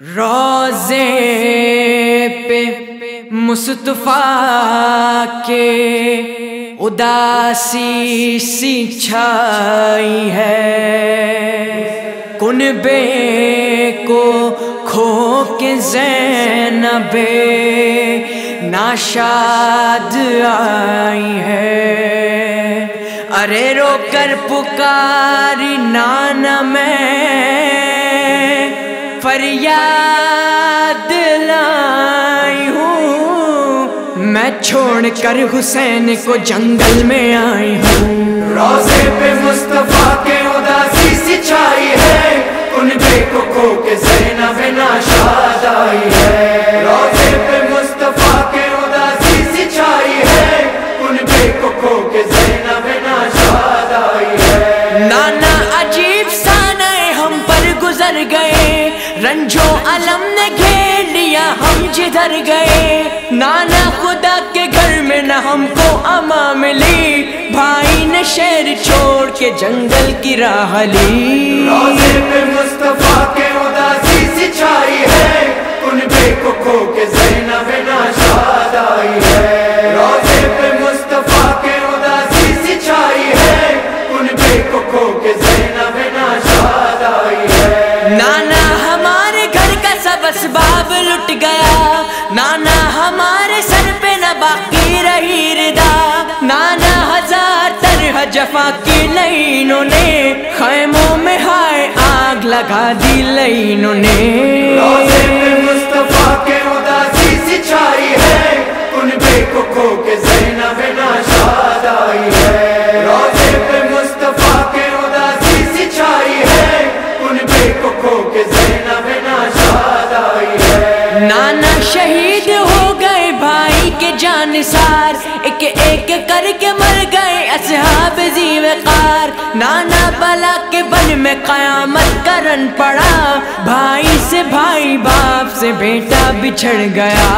روزے پہ مصطفیٰ کے اداسی سی چھائی ہے۔ کنبے کو کھو کے زینب ناشاد آئی ہے۔ ارے رو کر پکاری نانا میں فریاد لائی ہوں۔ میں چھوڑ کر حسین کو جنگل میں آئی ہوں۔ روزے پہ مصطفیٰ کے اداسی سی چھائی ہے۔ ان بے کو کھو کے زینب ناشاد آئی ہے۔ روزے پہ مصطفیٰ کے اداسی سی چھائی ہے۔ ان کو کھو کے زینب ناشاد ہم جدھر گئے نانا خدا کے گھر میں نہ ہم کو اما ملی بھائی نے شہر چھوڑ کے جنگل کی راہ لی۔ روزے پہ مصطفیٰ کے اداسی سی چھائی ہے کو کھو کے زینب ناشاد آئی ہے۔ روزے پہ مصطفیٰ کے اداسی سی چھائی ہے ان بے کو کھو کے زینب ناشاد آئی ہے۔ نانا ہمارے گھر کا سب اسباب لٹ گیا رہی ردا نانا ہزار طرح جفا کی لائنوں نے خیموں میں ہائے آگ لگا دی لائنوں نے۔ روزے پہ مصطفیٰ کے اداسی سی چھائی ہے ان بے کو کھو کے زینب ناشاد آئی ہے۔ روزے پہ مصطفیٰ کے اداسی سی چھائی ہے کو کھو کے زینب ناشاد آئی ہے۔ نانا شہید جان سار جانسار ایک ایک کر کے مر گئے اصحاب زی وقار نانا بلا کے بن میں قیامت کرن پڑا۔ بھائی سے بھائی، باپ سے بیٹا بچھڑ گیا۔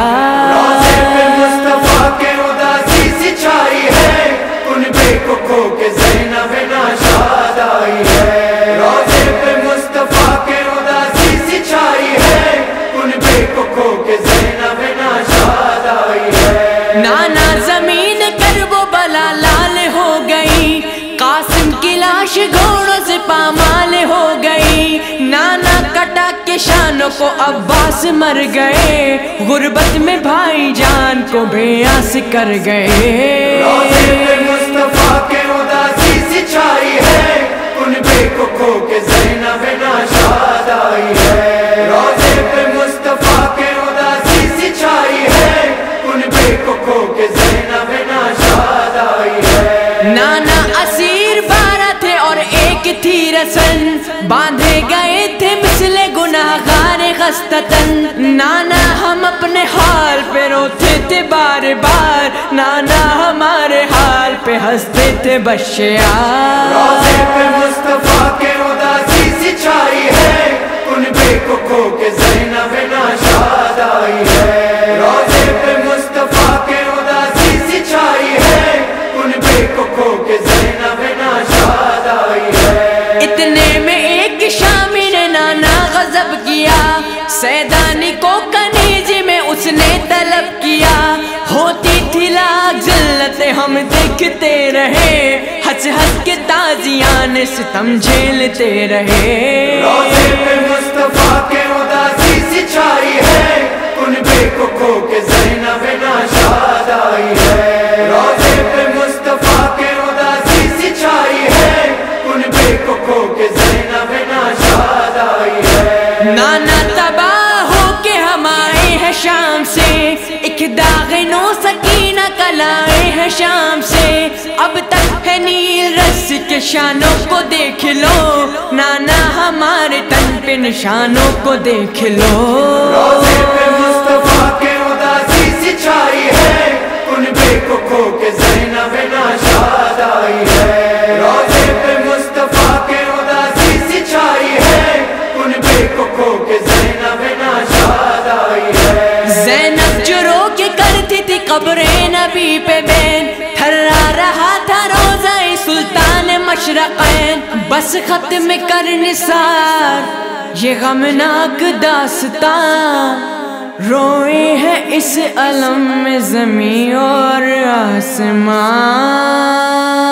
کی گھوڑوں سے پامال ہو گئی۔ نانا کٹا کے شانوں کو عباس مر گئے۔ غربت میں بھائی جان کو بے آس کر گئے۔ مصطفیٰ کے اداسی سی چھائی ہے۔ ان کو کھو کے زینب ناشاد آئی رسن باندھے گئے تھے مثل گناہ گار خستتن نانا ہم اپنے حال پہ روتے تھے بار بار۔ نانا ہمارے حال پہ ہنستے تھے بشیار۔ روزے پہ مصطفیٰ کے اداسی سی چھائی ہے۔ ان بے کو کھو کے زینب ناشاد اتنے میں ایک شامی نے نانا غضب کیا سیدانی کو کنیز میں اس نے طلب کیا۔ ہوتی تھی لاکھ ذلت ہم دیکھتے رہے۔ ہنس ہنس کے تازیان ستم جھیلتے رہے۔ روزے پہ مصطفیٰ کے اداسی سی چھائی ہے۔ نانا تباہ ہو کے ہم آئے ہیں شام سے۔ ایک داغ نو سکینہ کلائے ہیں شام سے۔ اب تک ہے نیل رس کے شانوں کو دیکھ لو۔ نانا ہمارے تن پہ نشانوں کو دیکھ لو۔ روزے پہ مصطفیٰ کے بے کو کھو کے زینب ناشاد آئی ہے۔ زینب جو رو کے کرتی تھی قبر نبی پہ بین تھرا رہا تھا روزہ سلطان مشرقین۔ بس ختم کر نثار، یہ غمناک داستان۔ روئے ہیں اس علم میں زمین اور آسمان۔